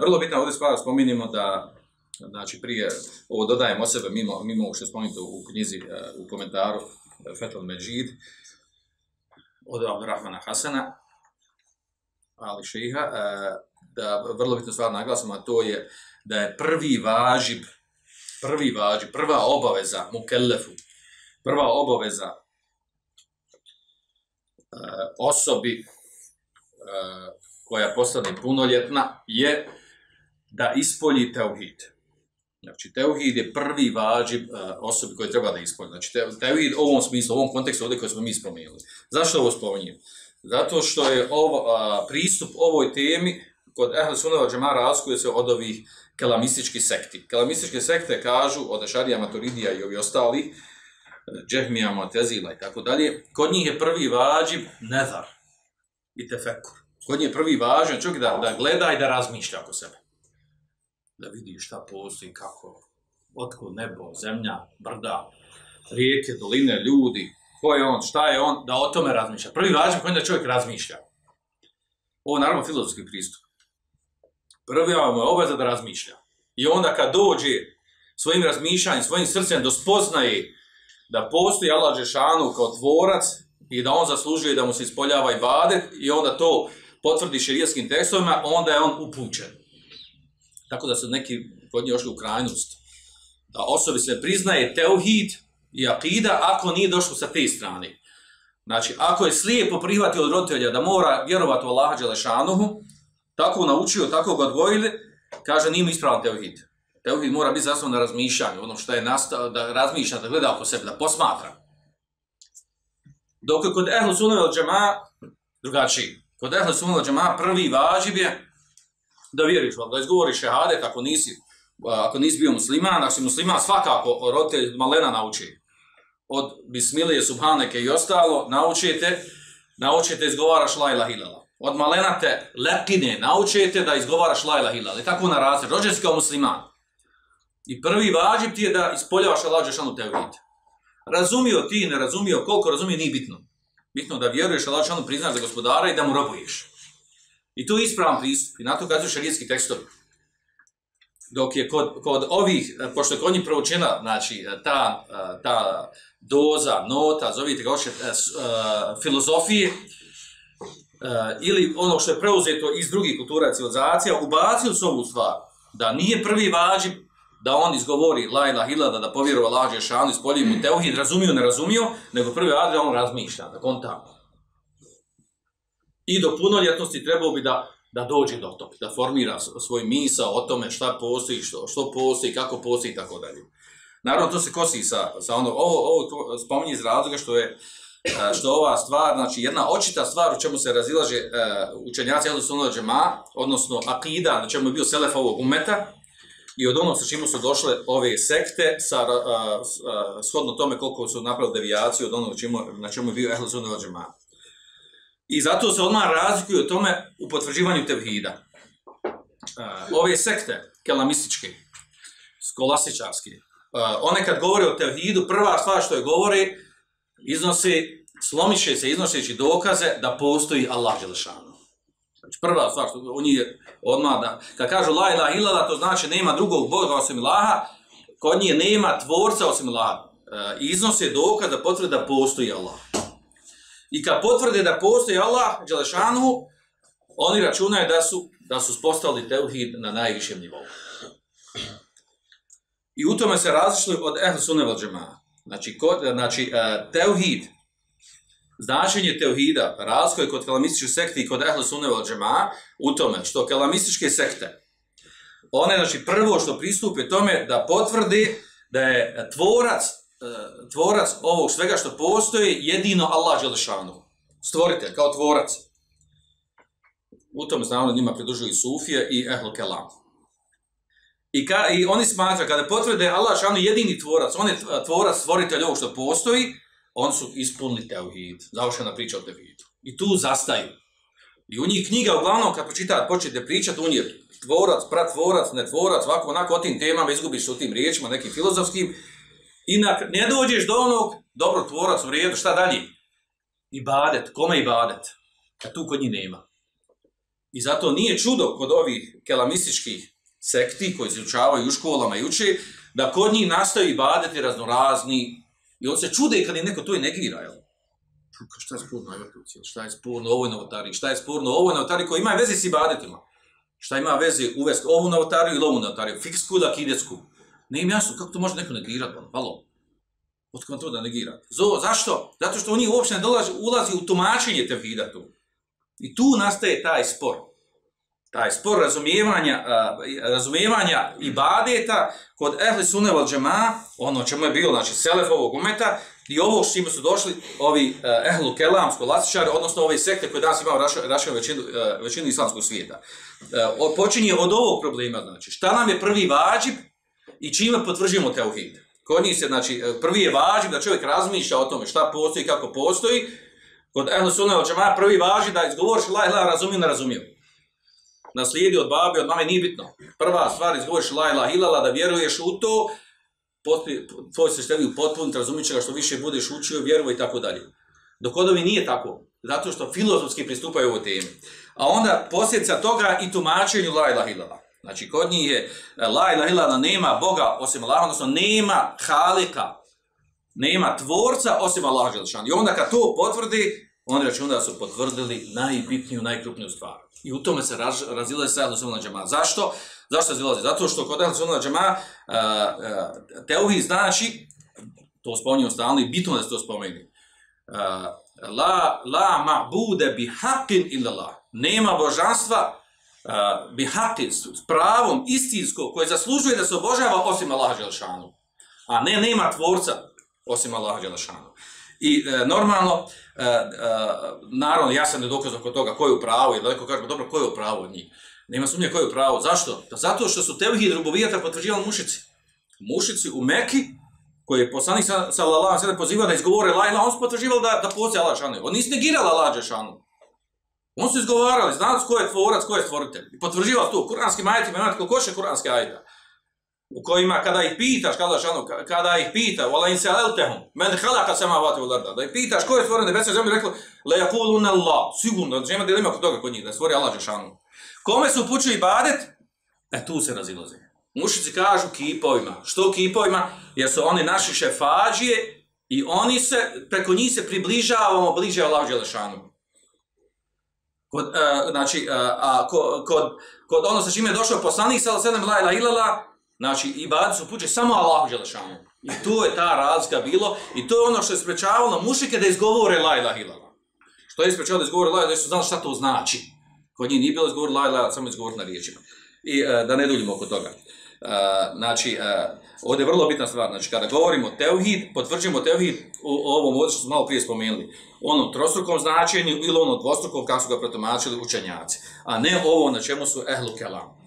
vrlo bitna ovdje stvar spominjemo da znači prije, ovo dodajem o sebe mimo, mimo što je u knjizi, u komentaru Fetal Međid od Abdurrahmana Hasana, ali šeha, da vrlo bitna stvar naglasimo, a to je da je prvi važib, prvi važib, prva obaveza mukellefu, prva obaveza e, osobi e, koja postane punoljetna je da ispolji teuhid. Znači, teuhid je prvi vađib e, osobi koji treba da ispolji. Znači, teuhid u ovom smislu, u ovom kontekstu ovdje koji smo mi spomenuli. Zašto ovo spominjem? Zato što je ovo, pristup ovoj temi kod Ehl Sunova džemara razlikuje se od ovih kelamističkih sekti. Kelamističke sekte kažu od Ešarija Maturidija i ovi ostali, Džehmija, Montezila i tako dalje, kod njih je prvi vađib nezar i tefekur. Kod njih je prvi važan čovjek da, da gleda i da razmišlja oko sebe. Da vidi šta postoji, kako, otkud nebo, zemlja, brda, rijeke, doline, ljudi, ko je on, šta je on, da o tome razmišlja. Prvi vađib kod da čovjek razmišlja. Ovo je naravno filozofski pristup. Prvi mu je obaveza da razmišlja. I onda kad dođe svojim razmišljanjem, svojim srcem do spoznaje da postoji Allah Žešanu kao tvorac i da on zaslužuje da mu se ispoljava i bade i onda to potvrdi širijskim tekstovima, onda je on upućen. Tako da su neki kod njih u krajnost. Da osobi se priznaje teuhid i akida ako nije došlo sa te strane. Znači, ako je slijepo prihvatio od roditelja da mora vjerovati u Allaha Đelešanuhu, tako naučio, tako ga odgojili, kaže nije mu ispravan teuhid. Teuhid mora biti zasnovan na razmišljanju, ono što je nastao, da razmišlja, da gleda oko sebe, da posmatra. Dok kod Ehlu Sunnah al Džema drugačiji. Kod Ehlu Sunnah al Džema prvi važib je da vjeriš, da izgovoriš šehadet ako nisi, ako nisi bio musliman, ako si musliman, svakako roditelj malena nauči. Od Bismilije, Subhaneke i ostalo, naučite, naučite izgovaraš la ilaha illallah od malena te lepine naučite da izgovaraš la ilaha illallah. I tako na razred. Rođen si kao musliman. I prvi vađib ti je da ispoljavaš Allah Žešanu tevhid. Razumio ti, ne razumio, koliko razumio, nije bitno. Bitno da vjeruješ Allah Žešanu, priznaš za gospodara i da mu robuješ. I to je ispravan pristup. I na to kazuju šarijetski tekstovi. Dok je kod, kod ovih, pošto je kod njih proučena, znači, ta, ta doza, nota, zovite ga oše, filozofije, Eh, ili ono što je preuzeto iz drugih kultura civilizacija, ubacili su ovu stvar. Da nije prvi vađib da on izgovori la ilaha illa, da povjeruje Allah Žešanu, ispolji mu teuhid, razumio, ne razumio, nego prvi da on razmišlja, da konta. I do punoljetnosti trebao bi da, da dođe do toga, da formira svoj misao o tome šta postoji, što, što postoji, kako postoji i tako dalje. Naravno, to se kosi sa, sa ono, ovo, ovo spominje iz razloga što je E, što ova stvar, znači jedna očita stvar u čemu se razilaže uh, učenjaci Ahlu džema, odnosno akida, na čemu je bio selef ovog umeta, i od onog sa čemu su došle ove sekte, sa, uh, shodno tome koliko su napravili devijaciju od onog čemu, na čemu je bio Ahlu Sunnah džema. I zato se odmah razlikuju o tome u potvrđivanju tevhida. ove sekte, kelamističke, skolasičarske, one kad govore o tevhidu, prva stvar što je govori, iznosi, slomiše se iznoseći dokaze da postoji Allah Đelešanu. Znači prva stvar, u njih je odmah da, kad kažu la ilaha illallah, to znači nema drugog Boga osim Allaha, kod njih nema tvorca osim Allaha. E, iznose dokaz da potvrde da postoji Allah. I kad potvrde da postoji Allah Đelešanu, oni računaju da su, da su spostavili teuhid na najvišem nivou. I u tome se različili od Ehl Sunne Znači, kod, znači uh, teuhid, značenje teuhida, razlika kod kalamističke sekte i kod Ehle Sunneva džema u tome što kalamističke sekte, one, znači, prvo što pristupe tome da potvrdi da je tvorac, uh, tvorac ovog svega što postoji jedino Allah Želešanu. Stvoritelj, kao tvorac. U tome znamo njima pridružuju i Sufije i Ehl Kelam. I, ka, I oni smatraju, kada potvrde Allah šanu jedini tvorac, on je tvorac, stvoritelj ovog što postoji, on su ispunili teuhid, završena priča o teuhidu. I tu zastaju. I u njih knjiga, uglavnom, kad pročitate, počnete pričati, u njih tvorac, pratvorac, netvorac, ovako, onako, o tim temama izgubiš u tim riječima, nekim filozofskim, i ne dođeš do onog, dobro, tvorac u redu, šta dalje? I badet, kome i badet? A tu kod njih nema. I zato nije čudo kod ovih kelamističkih sekti koji se učavaju u školama i uče, da kod njih nastaju badeti raznorazni i on se čude kad je neko to i negira, jel? Šta je sporno šta je sporno ovoj novotari, šta je sporno ovoj novotari koji ima veze s ibadetima. Šta ima veze uvesti ovu novotariju ili ovu novotariju, fiksku ili akidetsku. Ne im jasno, kako to može neko negirati, halo? Otko to da negira? zašto? Zato što oni uopće ne dolazi, ulazi u tumačenje tevhida tu. I tu nastaje taj spor. Taj spor razumijevanja, razumijevanja ibadeta kod ehli sunne wal džema, ono čemu je bilo, znači selef ovog umeta, i ovo s čime su došli ovi ehlu kelam, skolastičari, odnosno ove sekte koje danas imaju rašenu većinu, većinu islamskog svijeta. Počinje od ovog problema, znači šta nam je prvi vađib i čime potvrđujemo teuhid. Kod njih se, znači, prvi je vađib da čovjek razmišlja o tome šta postoji, kako postoji, Kod Ehlu Sunna al prvi važi da izgovoriš la ilaha razumiju, ne razumiju. Naslijedi od babi, od mame, nije bitno. Prva stvar izgovoriš la ilaha ilala, da vjeruješ u to, tvoj se števi potpuniti, razumit će ga što više budeš učio, vjeruj i tako dalje. Dok kod nije tako, zato što filozofski pristupaju ovoj temi. A onda posljedica toga i tumačenju la ilaha ilala. Znači, kod njih je la ilaha ilala, nema Boga osim Allaha, odnosno nema halika, nema tvorca osim Allah I onda kad to potvrdi, oni računaju da su potvrdili najbitniju, najkrupniju stvar. I u tome se raz, razilaze sa Ahlus džema. Zašto? Zašto se razilaze? Zato što kod Ahlus džema teovi znači, to spominju stalno i bitno da se to spomeni, la, la ma'bude bi haqqin illa Nema božanstva bi haqqin, s pravom, istinsko, koje zaslužuje da se obožava osim Allah A ne, nema tvorca osim Allaha Đelešanu. I e, normalno, e, e, naravno, ja sam ne dokazao kod toga ko je u pravu, jer neko kaže, dobro, ko je u pravu od njih? Nema sumnje ko je u pravu. Zašto? Zato što su tevhid rububijata potvrđivali mušici. Mušici u Meki, koji je poslanik sa, sa Allah sada pozivao da izgovore la ilaha, on su potvrđivali da, da postoji Allah šanu. On nisu negirali Allah šanu. On su izgovarali, znali ko je tvorac, ko je stvoritelj. I potvrđivali to. Kuranskim ajetima, imate koliko še kuranske ajeta u kojima kada ih pitaš, kada, šanu, kada ih pita, wala in sa'altahum, men khalaqa samawati wal arda, da ih pitaš ko je stvorio nebesa i zemlju, rekli, la yaquluna Allah, sigurno, da nema dilema kod toga kod njih, da je stvorio Allah Žešanu. Kome su upućuju ibadet? E tu se razilaze. Mušici kažu kipovima. Što kipovima? Jer su oni naši šefađije i oni se, preko njih se približavamo bliže Allah Želešanu. Kod, uh, znači, uh, a, kod, kod, kod ono sa čime je došao poslanik, alejhi ve sellem, ilala, Znači, ibadeti su puće samo Allahu Đelešanu. I tu je ta razlika bilo i to je ono što je sprečavalo mušike da izgovore la ilaha illallah. Što je sprečavalo da izgovore la da su znali šta to znači. Kod njih nije bilo izgovor la ilaha, samo izgovor na riječima. I uh, da ne duljimo oko toga. Uh, znači, uh, ovdje je vrlo bitna stvar, znači kada govorimo teuhid, potvrđujemo teuhid u, ovom ovdje što smo malo prije spomenuli, onom trostrukom značenju ili ono dvostrukom kako su ga protumačili učenjaci, a ne ovo na čemu su ehlu kelam.